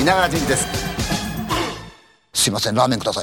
稲川淳二です。すいませんラーメンください。